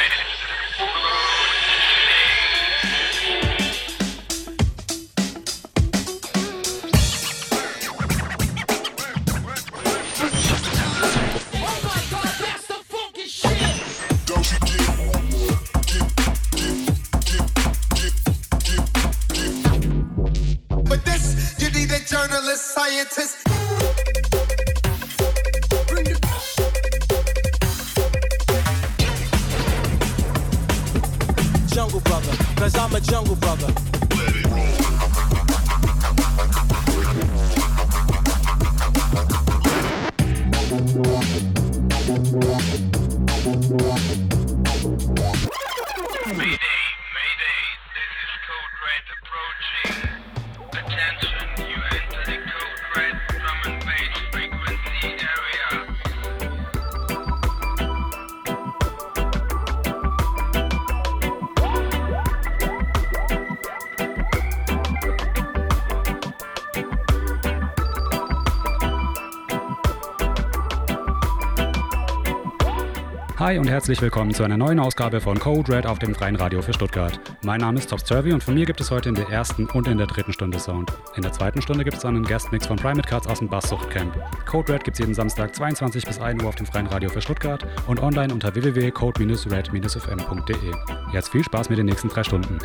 Three. Hi und herzlich willkommen zu einer neuen Ausgabe von Code Red auf dem Freien Radio für Stuttgart. Mein Name ist Top Survey und von mir gibt es heute in der ersten und in der dritten Stunde Sound. In der zweiten Stunde gibt es einen Guestmix von Primate Cuts aus dem Basssuchtcamp. Code Red gibt es jeden Samstag 22 bis 1 Uhr auf dem Freien Radio für Stuttgart und online unter www.code-red-fm.de. Jetzt viel Spaß mit den nächsten drei Stunden.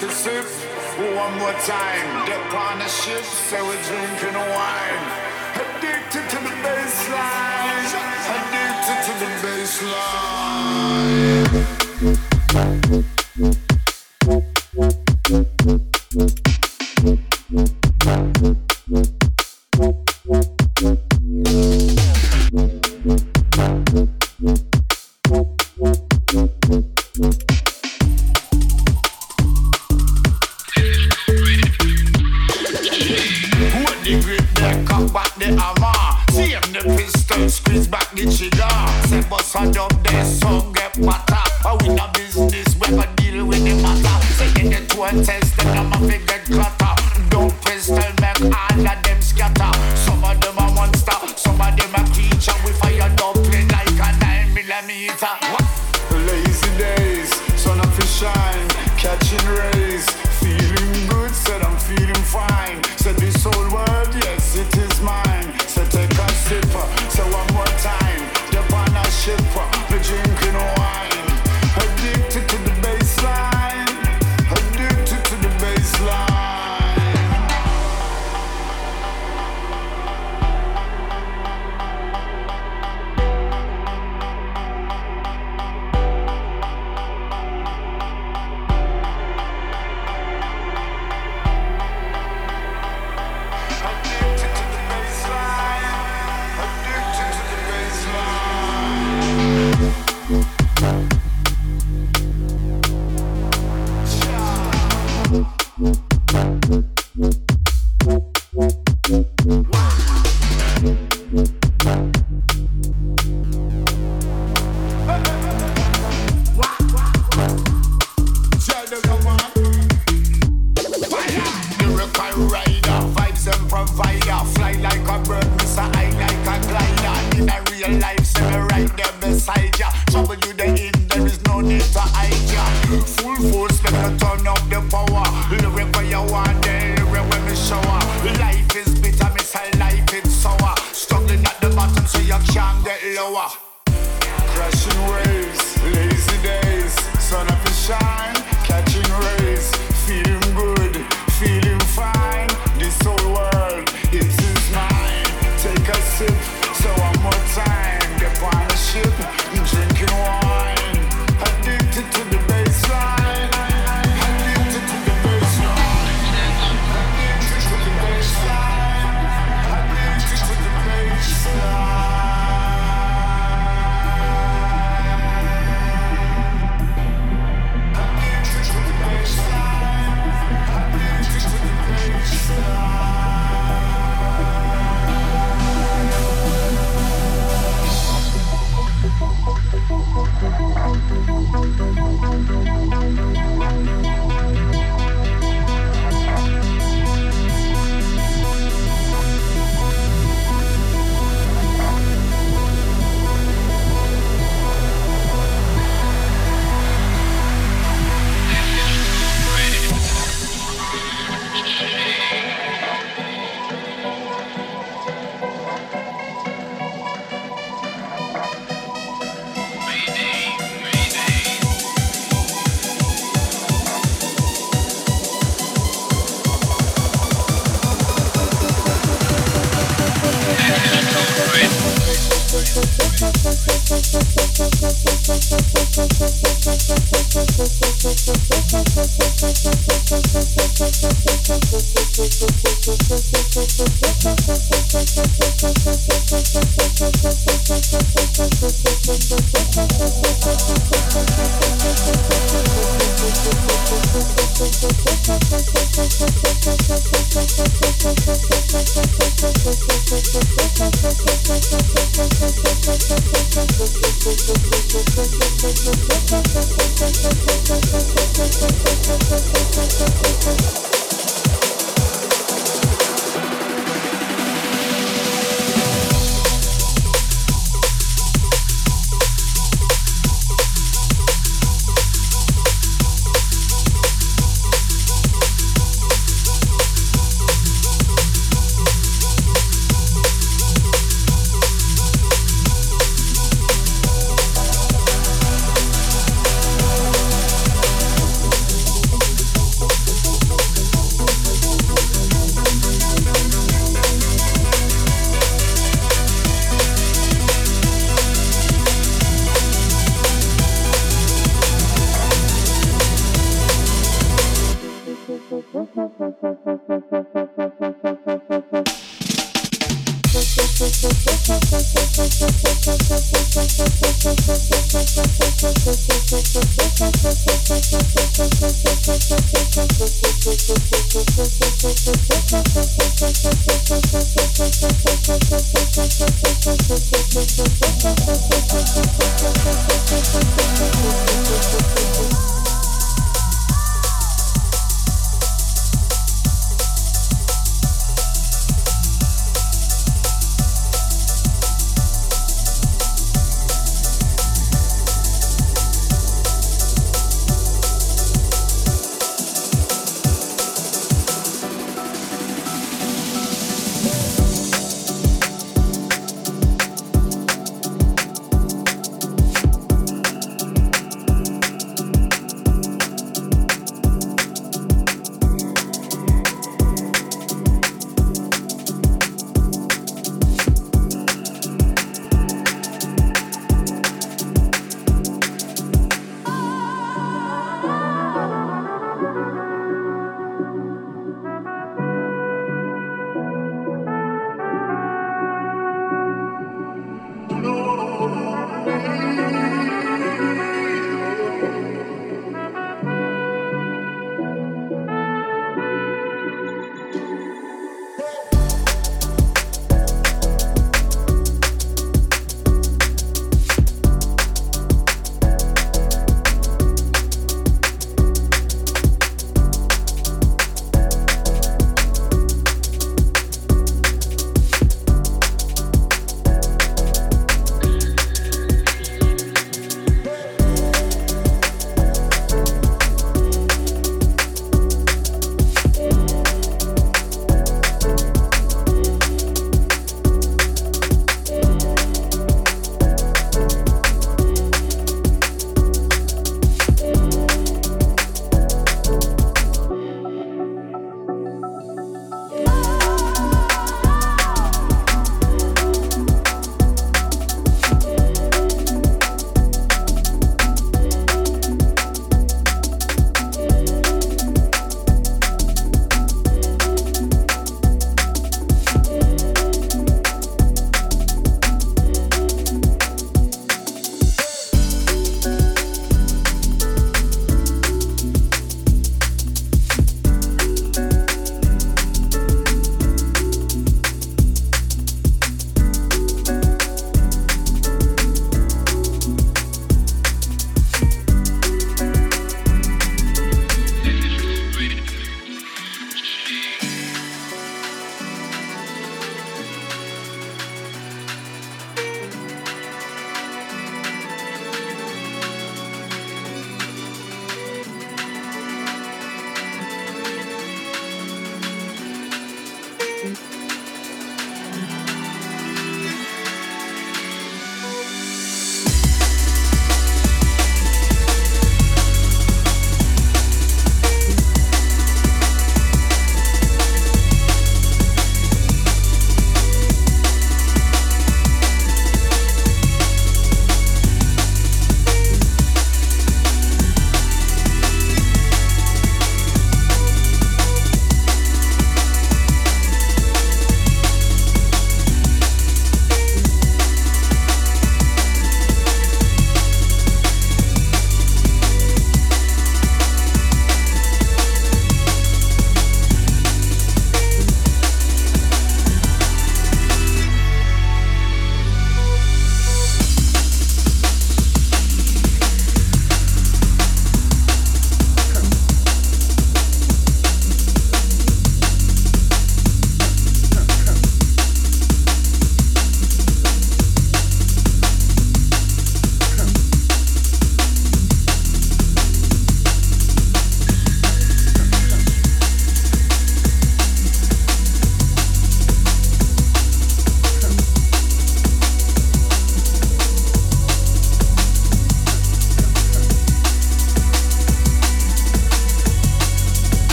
take sip one more time dip on the ship so we're drinking wine.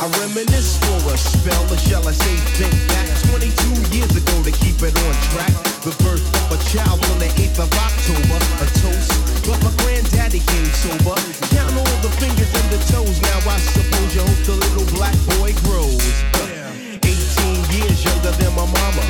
I reminisce for a spell, or shall I say think back 22 years ago to keep it on track. The birth of a child on the 8th of October, a toast. But my granddaddy came sober. Count all the fingers and the toes. Now I suppose you hope the little black boy grows. 18 years younger than my mama.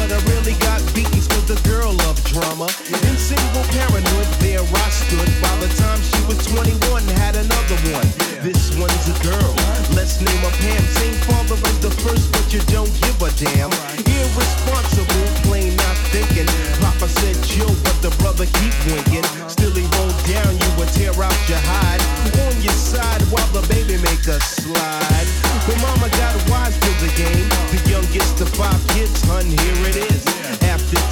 But I really got beatings the girl of drama. In single parenthood, there I stood. By the time she was 21, had another one. This one's a girl. Let's name her Pam. Same father as the first, but you don't give a damn. Irresponsible, plain not thinking. Papa said chill, but the brother keep winking. Uh-huh. Still he rolled down, you would tear out your hide. On your side while the baby make a slide. But mama got wise to the game. The youngest of five kids, hun, here it is.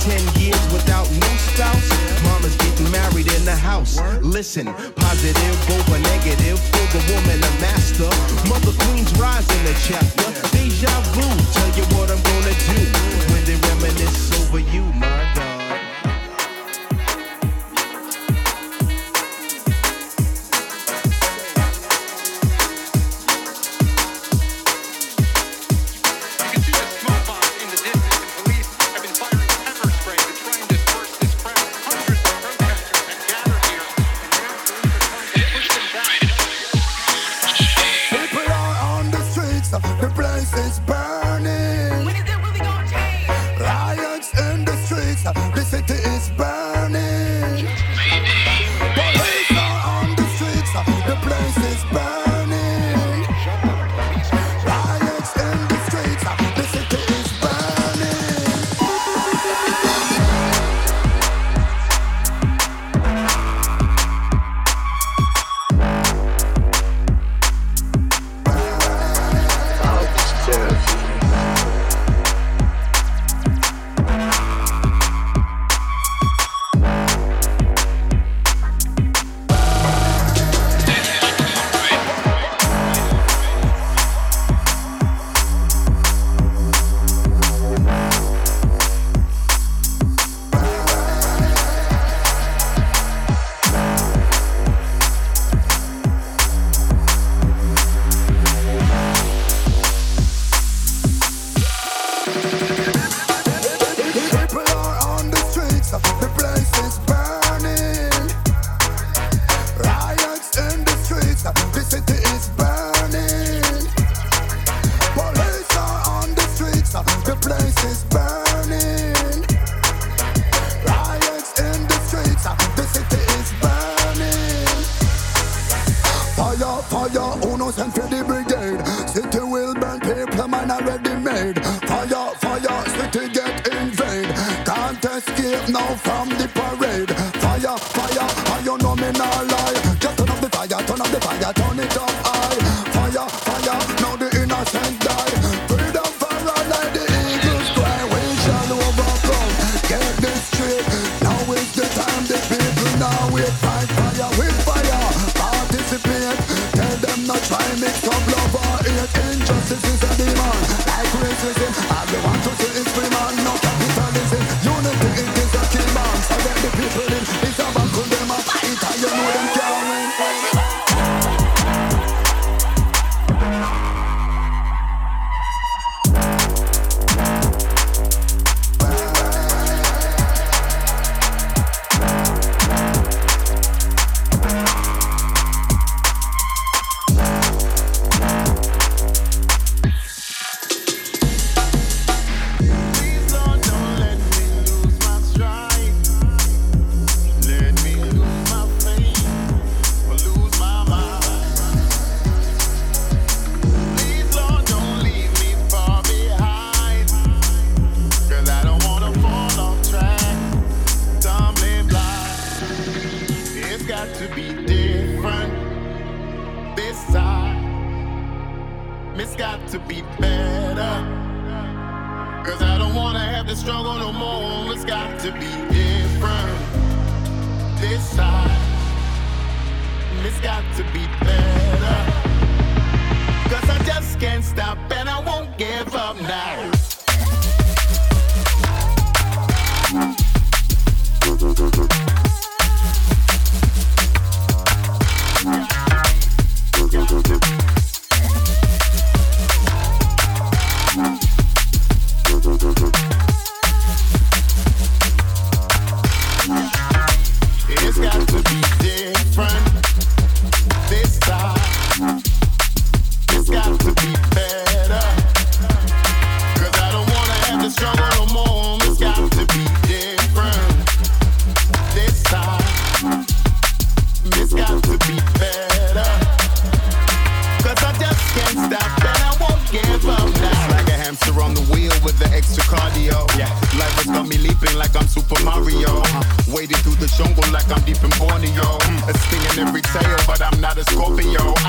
10 years without no spouse, mama's getting married in the house. Listen, positive over negative for the woman a master. Mother queens rise in the chapter. Deja vu, tell you what I'm gonna do when they reminisce over you, my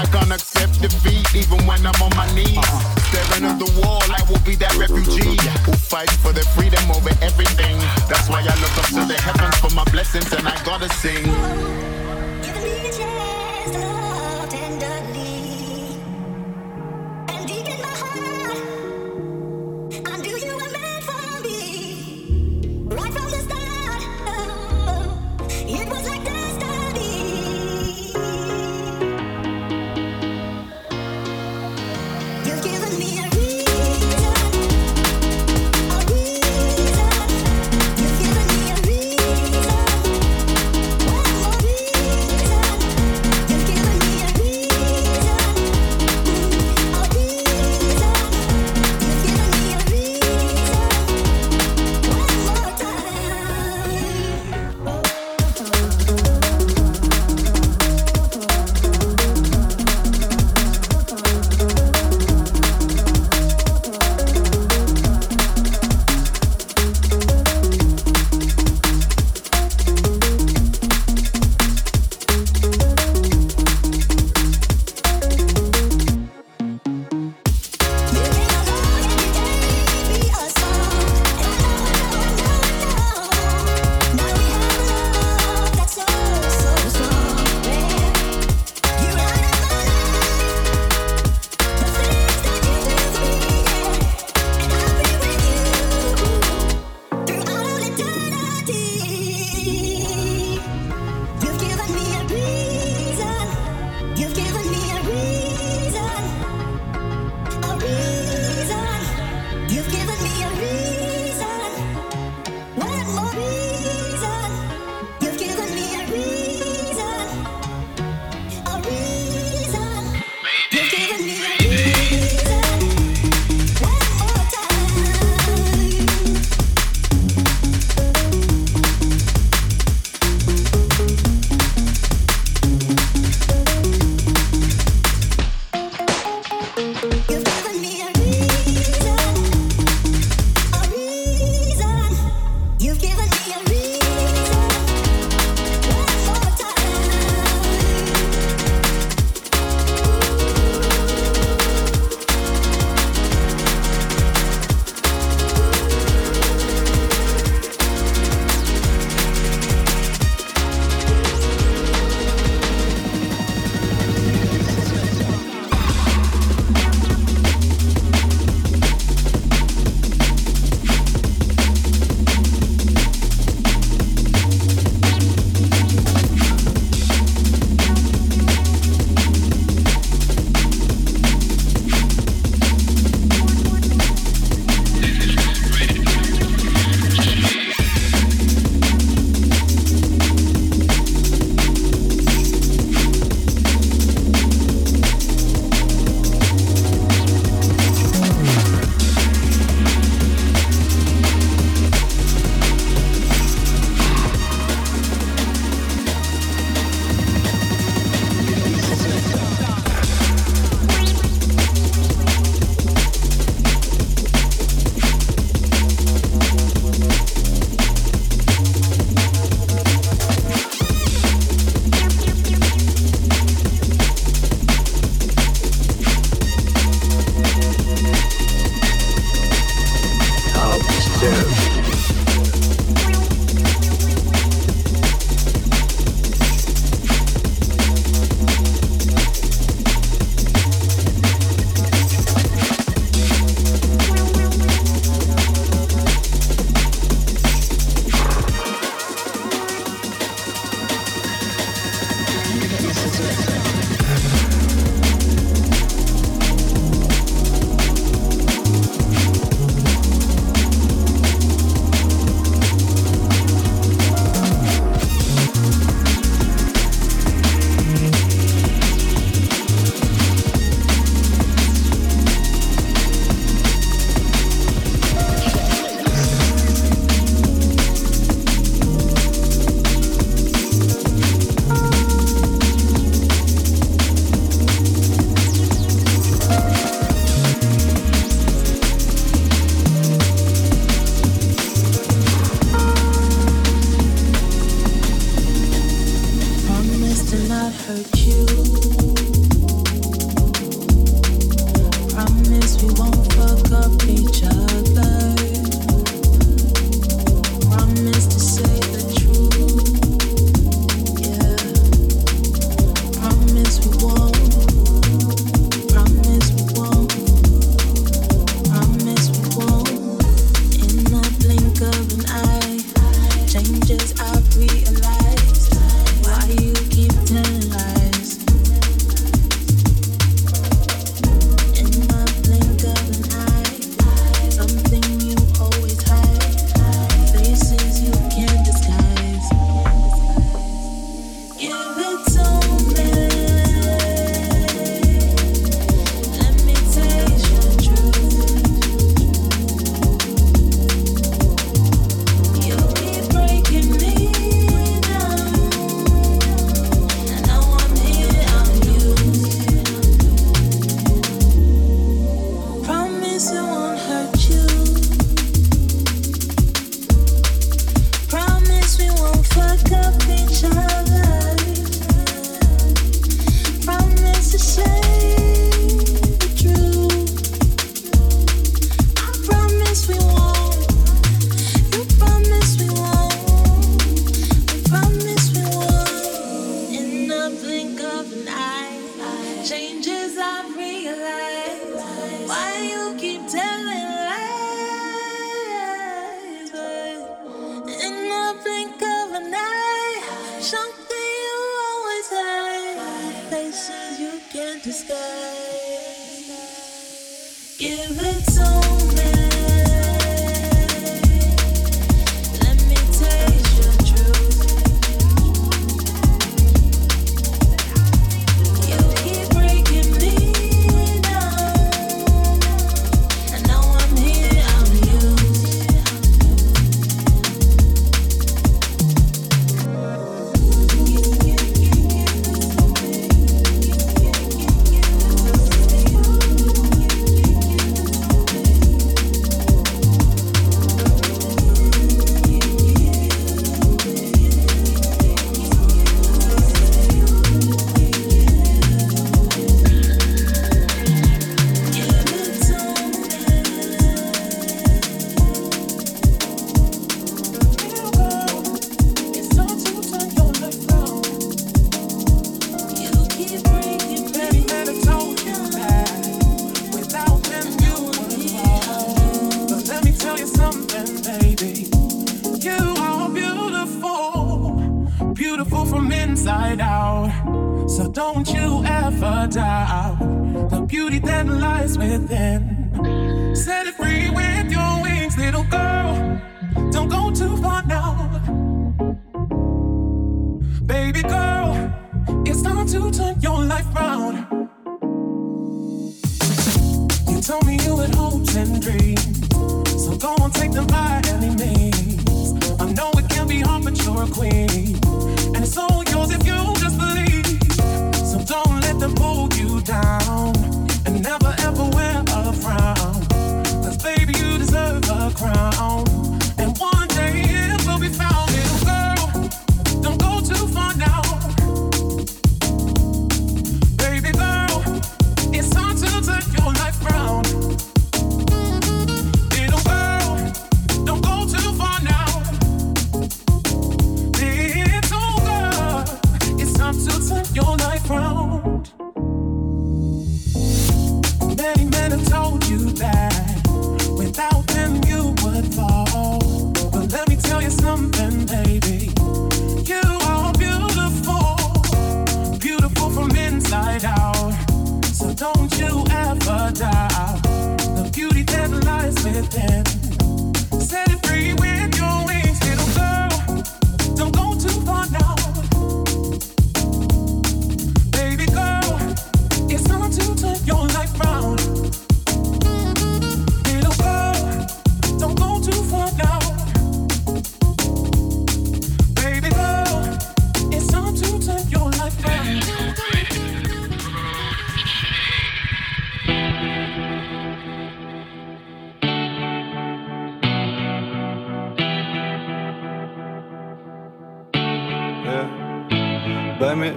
I can't accept defeat even when I'm on my knees uh -huh. staring at the wall I will be that refugee who fights for their freedom over everything that's why I look up to the heavens for my blessings and I gotta sing.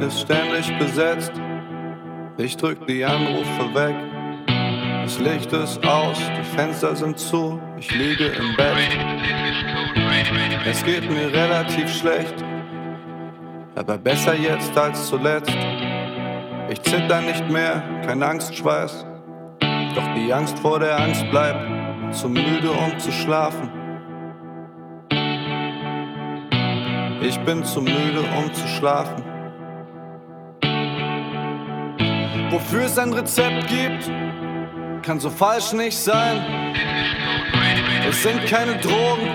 Ist ständig besetzt. Ich drück die Anrufe weg. Das Licht ist aus, die Fenster sind zu. Ich liege im Bett. Es geht mir relativ schlecht, aber besser jetzt als zuletzt. Ich zitter nicht mehr, kein Angstschweiß. Doch die Angst vor der Angst bleibt, zu müde um zu schlafen. Ich bin zu müde um zu schlafen. Wofür es ein Rezept gibt, kann so falsch nicht sein. Es sind keine Drogen,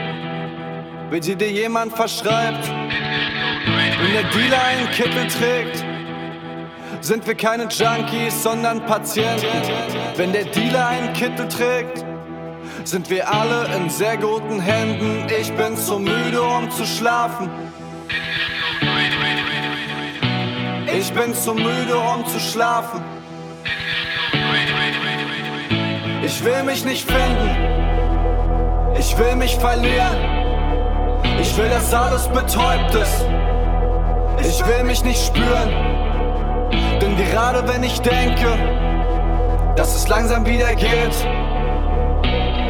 wenn sie dir jemand verschreibt. Wenn der Dealer einen Kittel trägt, sind wir keine Junkies, sondern Patienten. Wenn der Dealer einen Kittel trägt, sind wir alle in sehr guten Händen. Ich bin zu müde, um zu schlafen. Ich bin zu müde, um zu schlafen. Ich will mich nicht finden. Ich will mich verlieren. Ich will, dass alles betäubt ist. Ich will mich nicht spüren. Denn gerade wenn ich denke, dass es langsam wieder geht,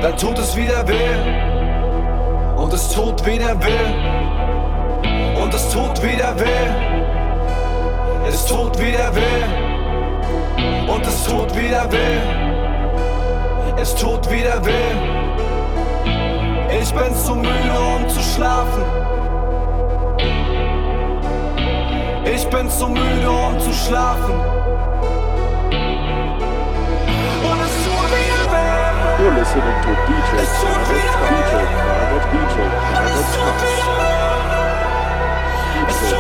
dann tut es wieder weh. Und es tut wieder weh. Und es tut wieder weh. Es tut wieder weh. Und es tut wieder weh. Es tut wieder weh. Ich bin zu müde, um zu schlafen. Ich bin zu müde, um zu schlafen. Und es tut wieder weh. You're listening to DJ Private DJ Private DJ Private Private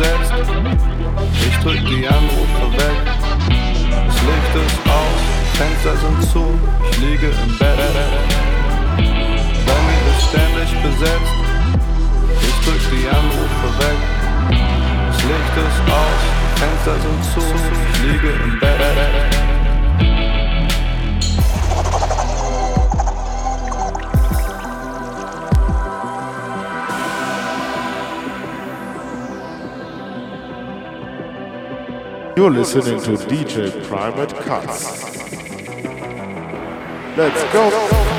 besetzt. Ich drück die Anrufe weg. Das Licht ist aus, Fenster sind zu. Ich liege im Bett. Bei mir ist ständig besetzt. Ich drück die Anrufe weg. Das Licht ist aus, Fenster sind zu. Ich liege im Bett. You're listening to DJ Private Cuts. Let's go.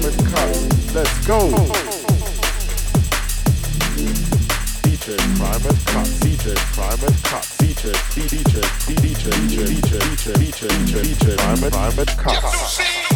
Thomas Cut. Let's go. DJ Private Cut, DJ Private Cut, DJ, DJ, DJ, DJ, DJ, DJ, DJ, DJ, DJ, Private Cut.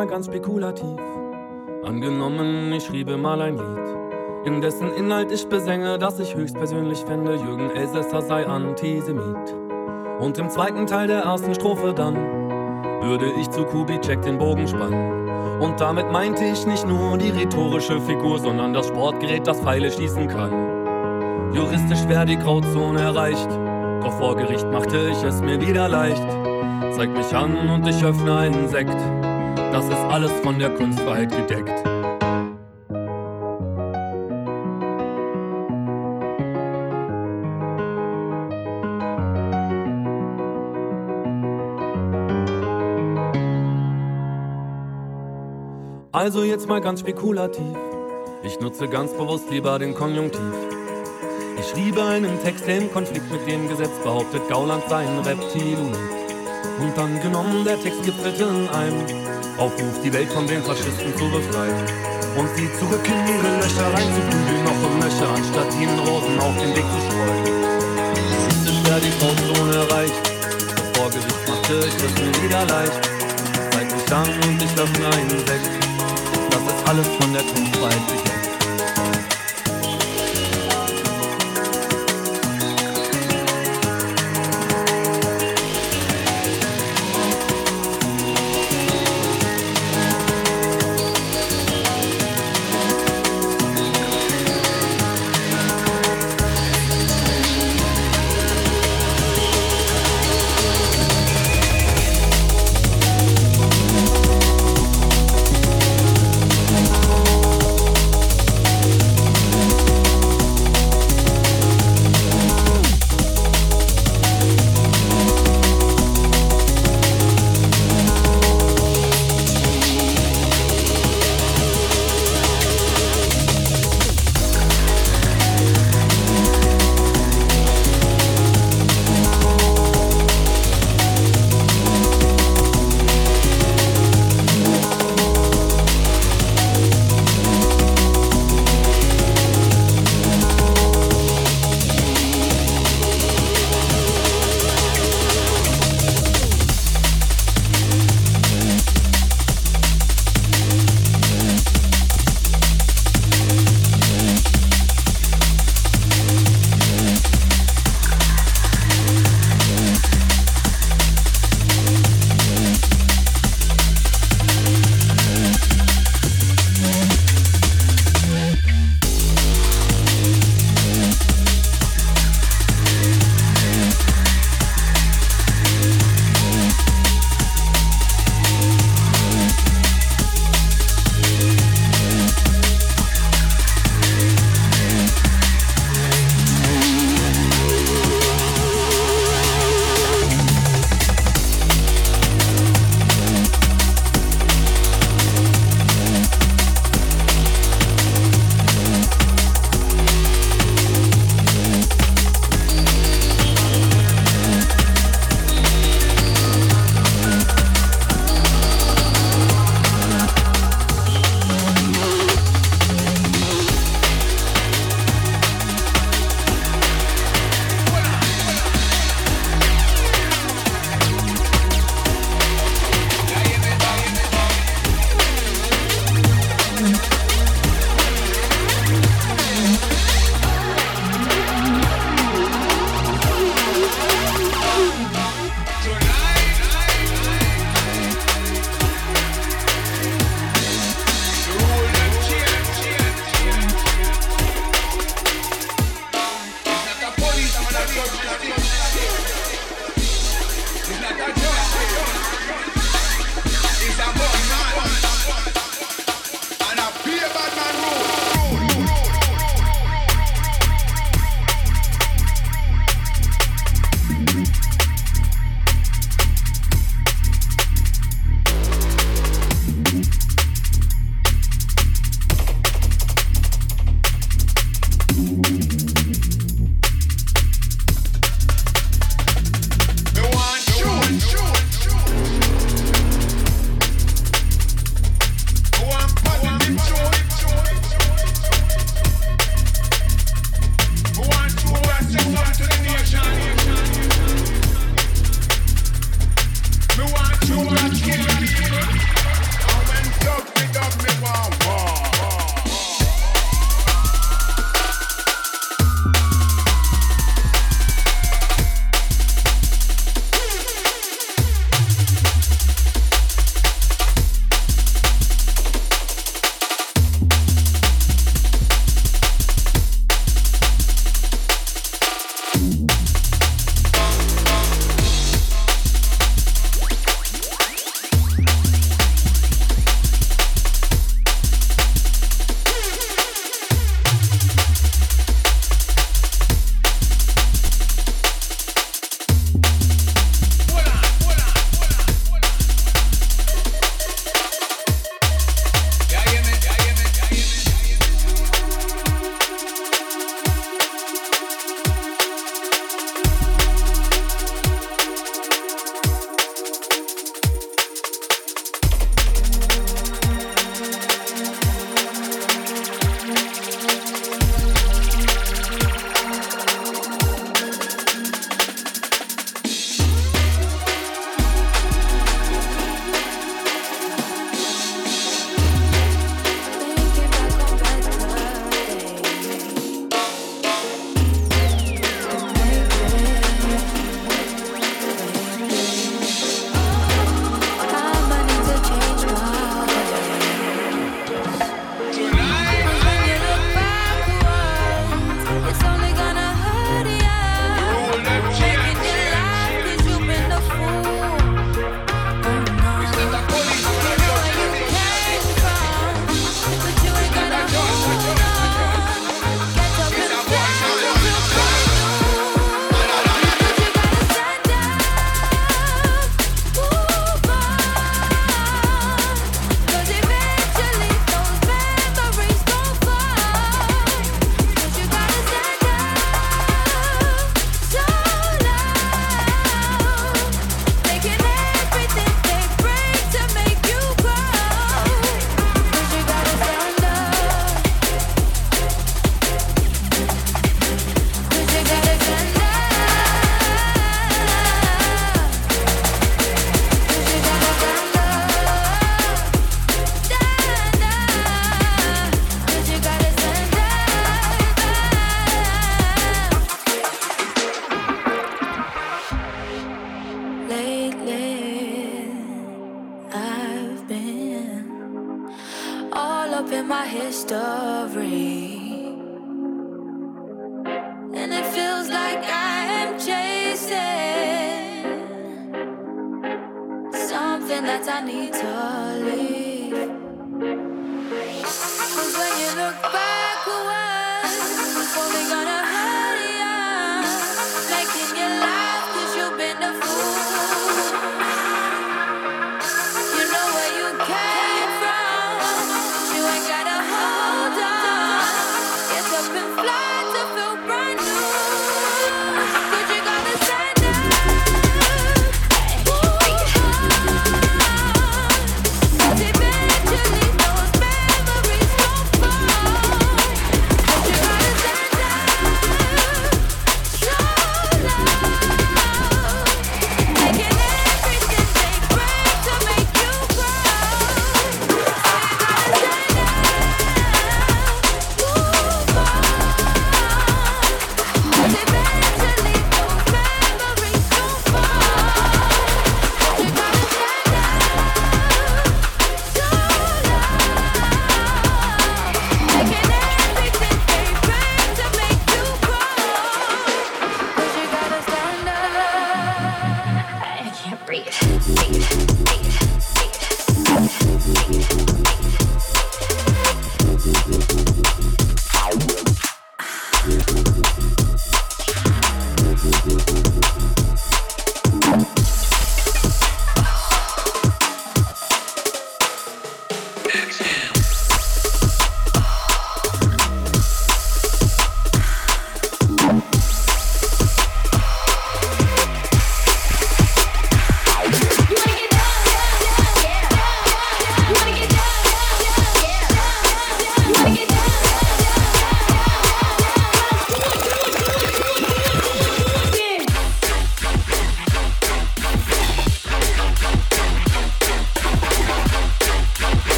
mal ganz spekulativ. Angenommen ich schriebe mal ein Lied in dessen Inhalt ich besänge dass ich höchstpersönlich fände Jürgen Elsässer sei antisemit. Und im zweiten Teil der ersten Strophe dann würde ich zu Kubitschek den Bogen spannen. Und damit meinte ich nicht nur die rhetorische Figur sondern das Sportgerät das Pfeile schießen kann. Juristisch wäre die Grauzone erreicht doch vor Gericht machte ich es mir wieder leicht. Zeig mich an und ich öffne einen Sekt. Das ist alles von der Kunstfreiheit gedeckt. Also jetzt mal ganz spekulativ. Ich nutze ganz bewusst lieber den Konjunktiv. Ich schriebe einen Text, im Konflikt mit dem Gesetz behauptet, Gauland sei ein Reptiloid. Und dann genommen, der Text gipfelte in einem Aufruf, die Welt von den Faschisten zu befreien. Und sie zurück in ihre Löcher reinzuprügeln, noch und Löcher, anstatt ihnen Rosen auf den Weg zu streuen. Wäre die Grauzone erreicht, vor Gericht machte ich es mir wieder leicht. Zeig mich an und ich öffne einen Sekt. Das ist alles von der Kunstfreiheit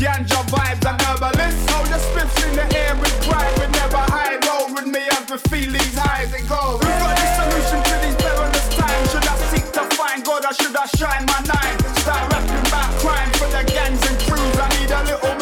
ganja vibes and herbalist so the spits in the air with pride would never hide roll with me and feel these highs and gold we got the solution to these perilous times. Should I seek to find God or should I shine my nine start rapping back crime for the gangs and crews. I need a little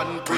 Evian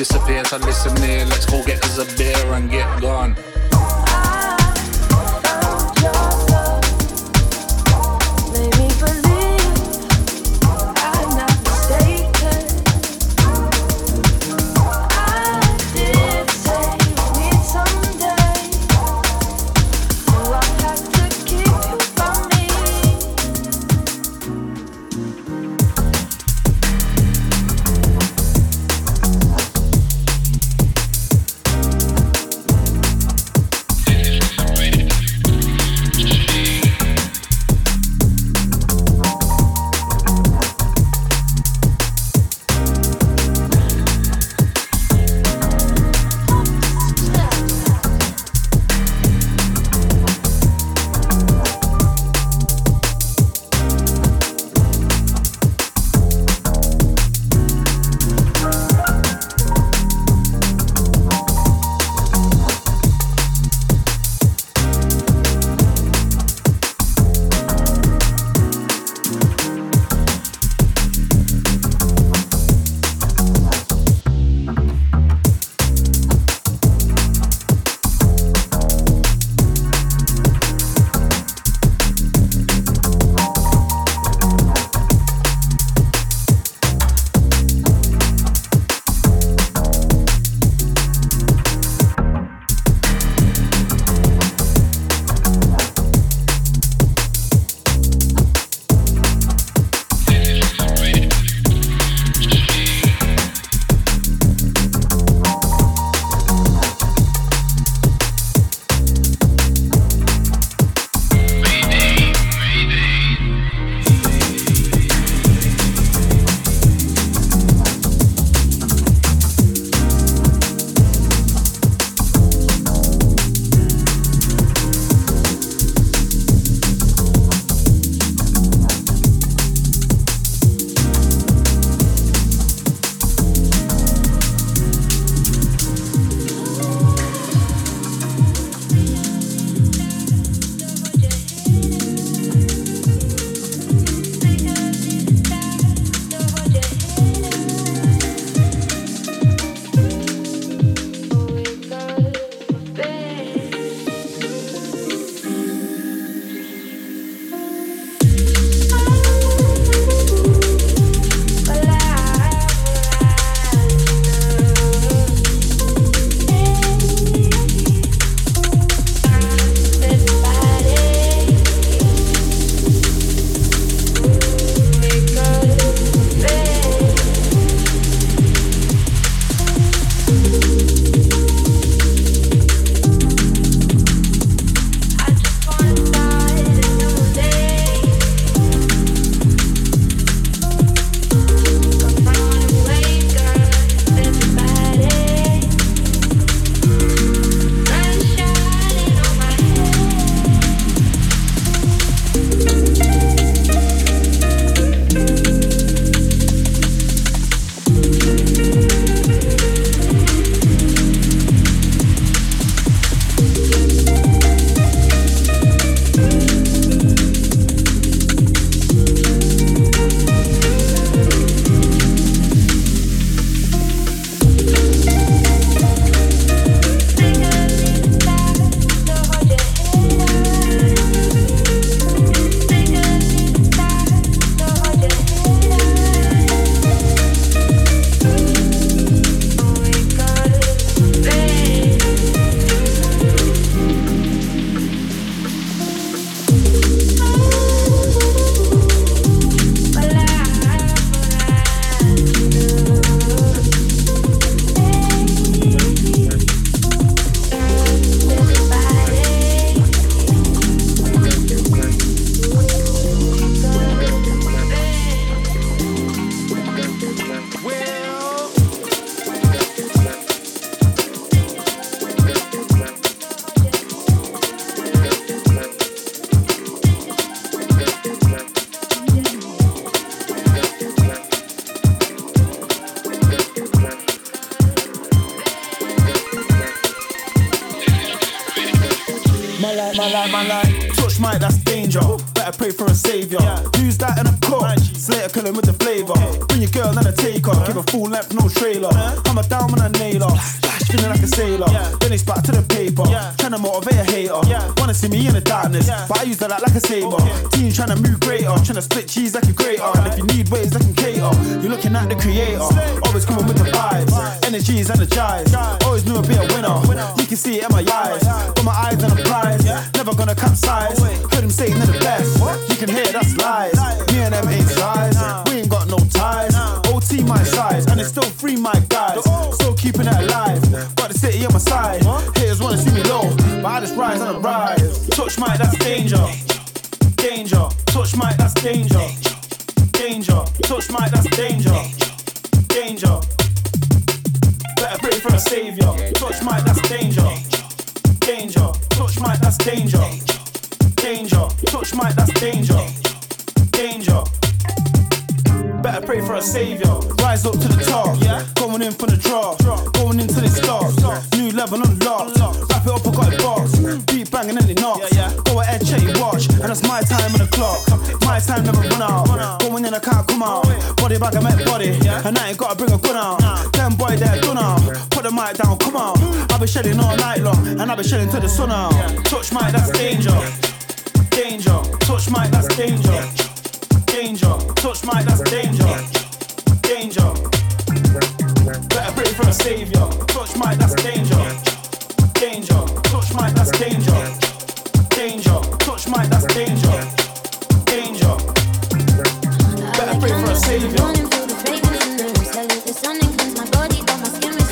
disappears I miss him near let's go get us a bit a savior. Touch mine that's danger. Danger. Touch that's danger. Danger. Touch that's danger. Danger. Better pray for a savior. The sun my body but my skin is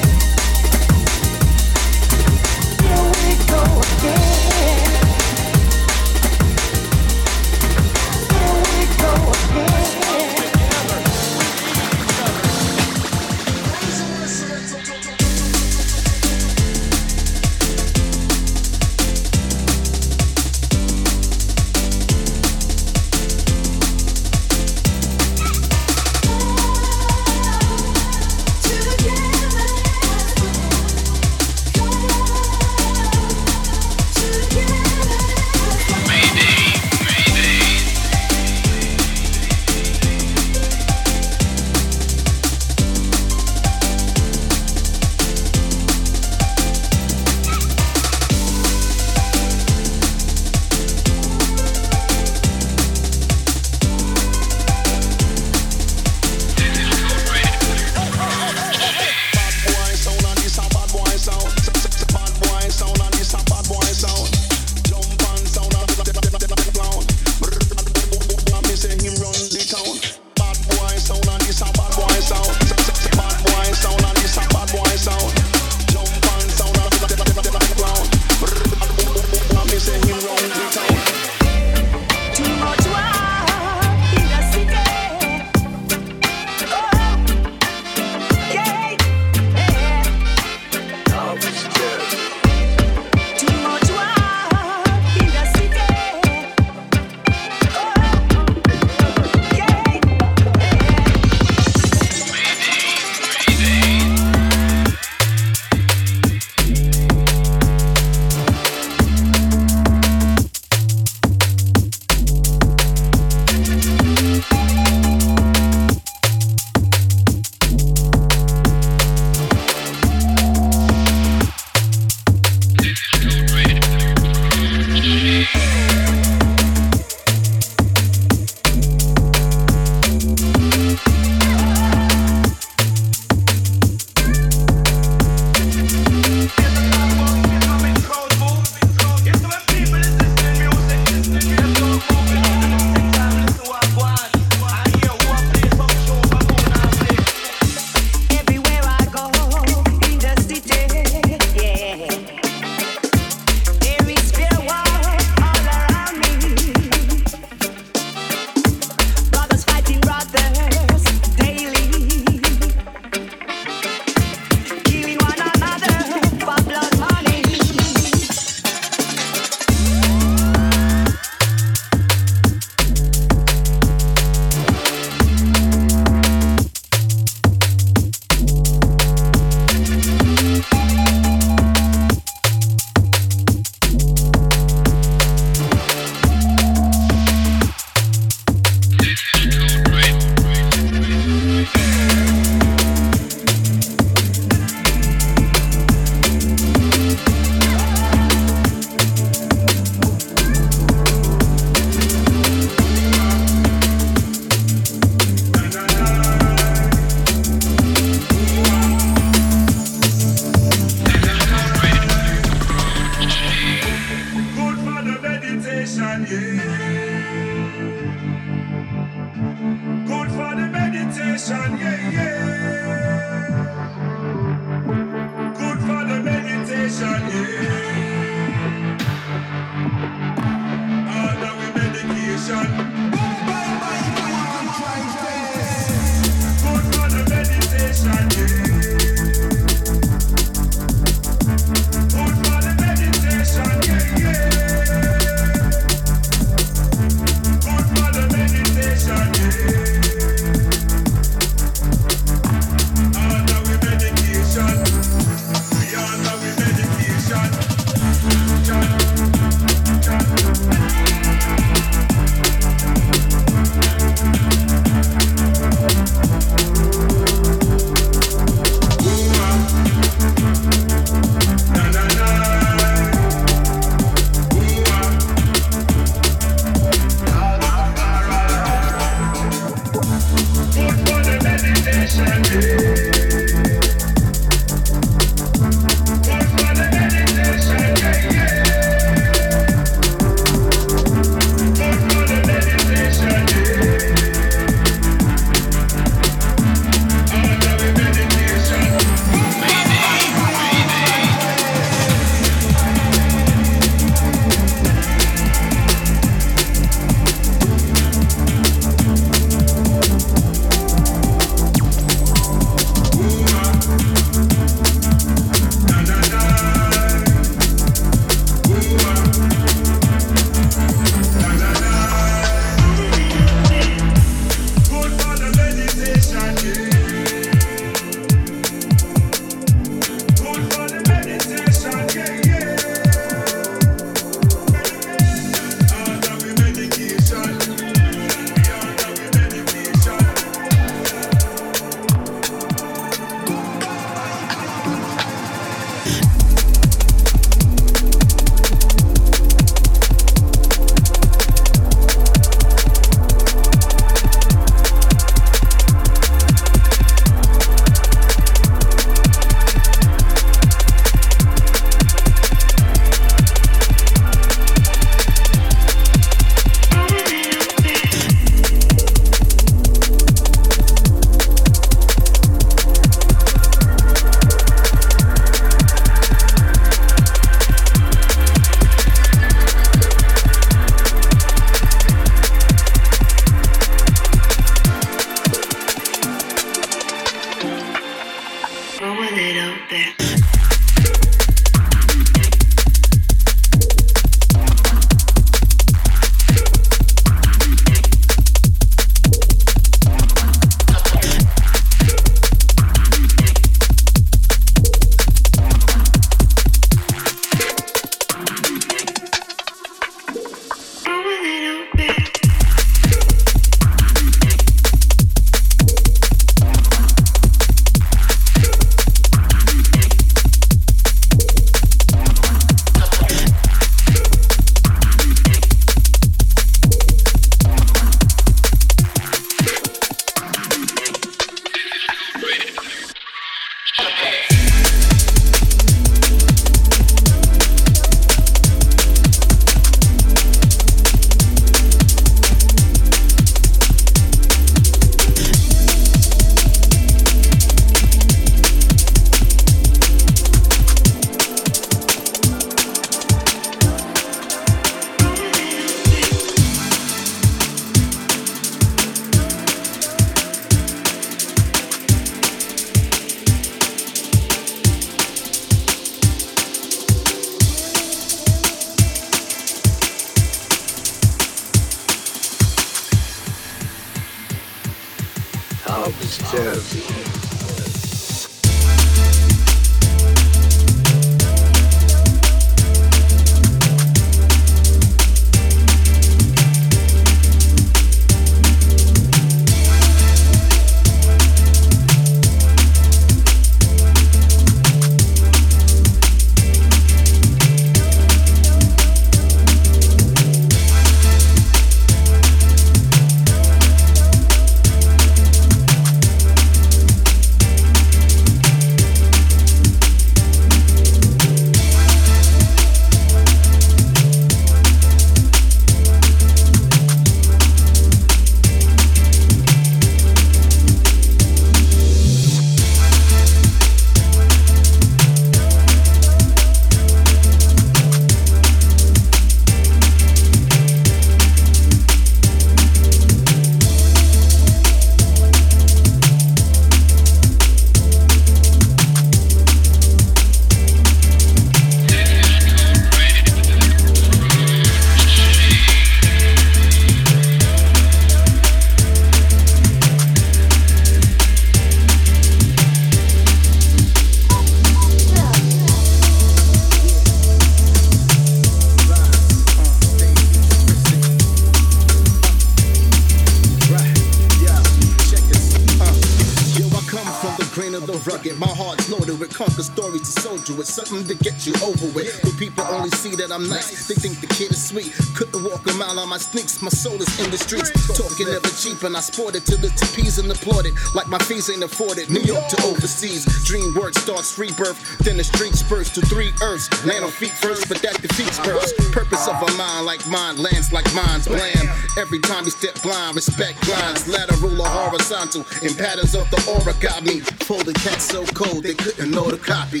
is in the streets. Talking never cheap, and I sported till it's appeased and applauded. Like my fees ain't afforded. New York to overseas. Dream work starts rebirth, then the streets burst to three earths. Land on feet first, but that defeats births. Purpose of a mind like mine, lands like mine's blam. Every time you step blind, respect lines, lateral or horizontal. In patterns of the aura got me. Folded cats so cold they couldn't know the copy.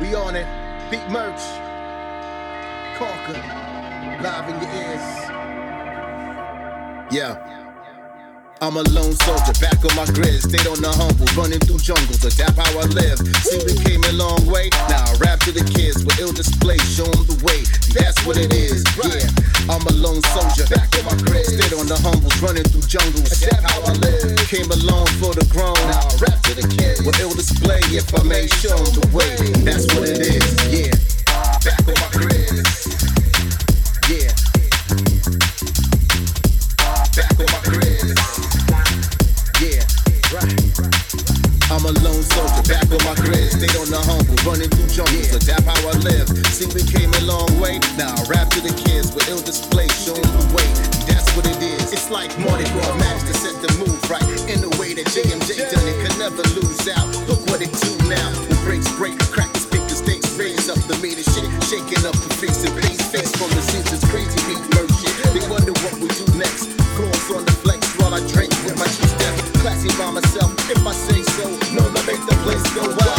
We on it. Beat merch. Conquer. Live in your ears. Yeah. I'm a lone soldier, back on my grid. Stayed on the humble, running through jungles. Adapt how I live. See, we came a long way. Now I rap to the kids with ill display. Show 'em the way. That's what it is. Yeah, I'm a lone soldier, back on my grid. Stayed on the humbles, running through jungles. Adapt how I live. Came along for the grown. Now I rap to the kids with ill display. If I may show the way. That's what it is. Yeah, back on my grid. Lone soldier, back on my grid. Stayed on the humble, running through jungles. Adapt how I live. See, we came a long way. Now I rap to the kids with ill display, showing the way. That's what it is. It's like Mardi Gras match to set the move right. In the way that JMJ done it, could never lose out. Look what it do now. The breaks break, crack the speakers, stakes raise up the meter shit. Shaking up the face and face, face from the seasons, crazy beat shit. They wonder what we do next. Floors on the flex while I drink with my two step. Classy by myself, if I say Place go wild.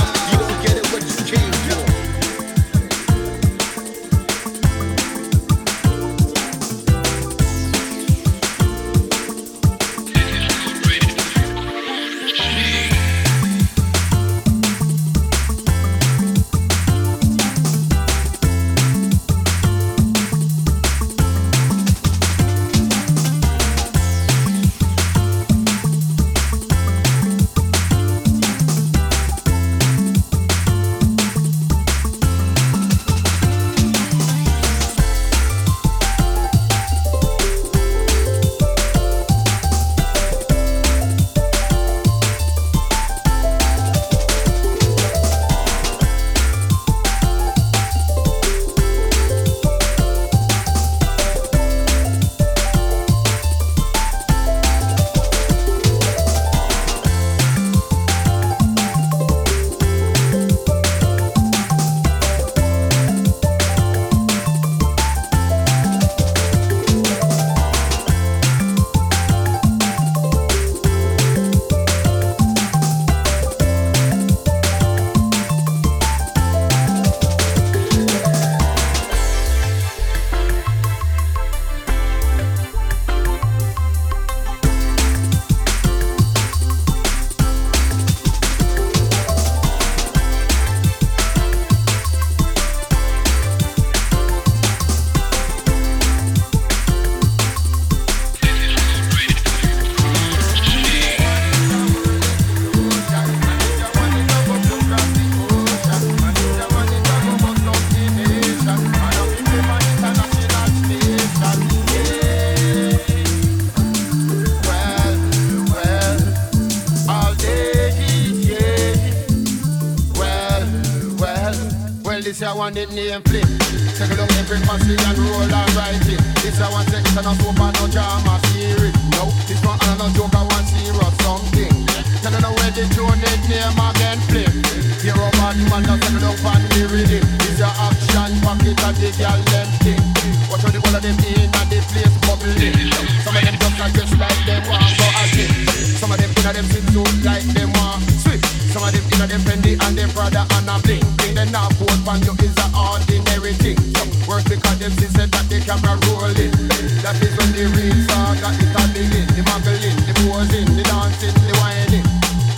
Them inna them Fendi and them Prada and a bling. Thing they now put on you is a ordinary thing. Some work because them see said that the camera rolling. That is when the real saga it a begin. The muggling, the posing, the dancing, the whining.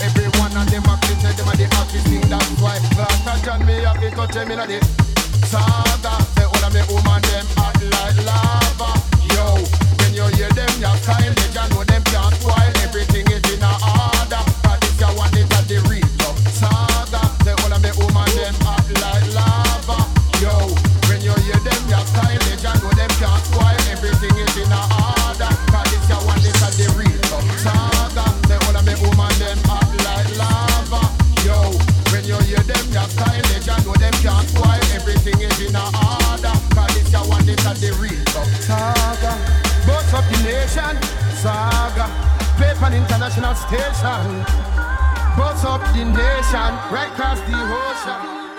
Everyone and them a clean, them a the artist thing. That's why Last John me have to touch them inna the saga. Say all of me woman them hot like lava. Yo, when you hear them, you style it, you know them destination, right across the ocean.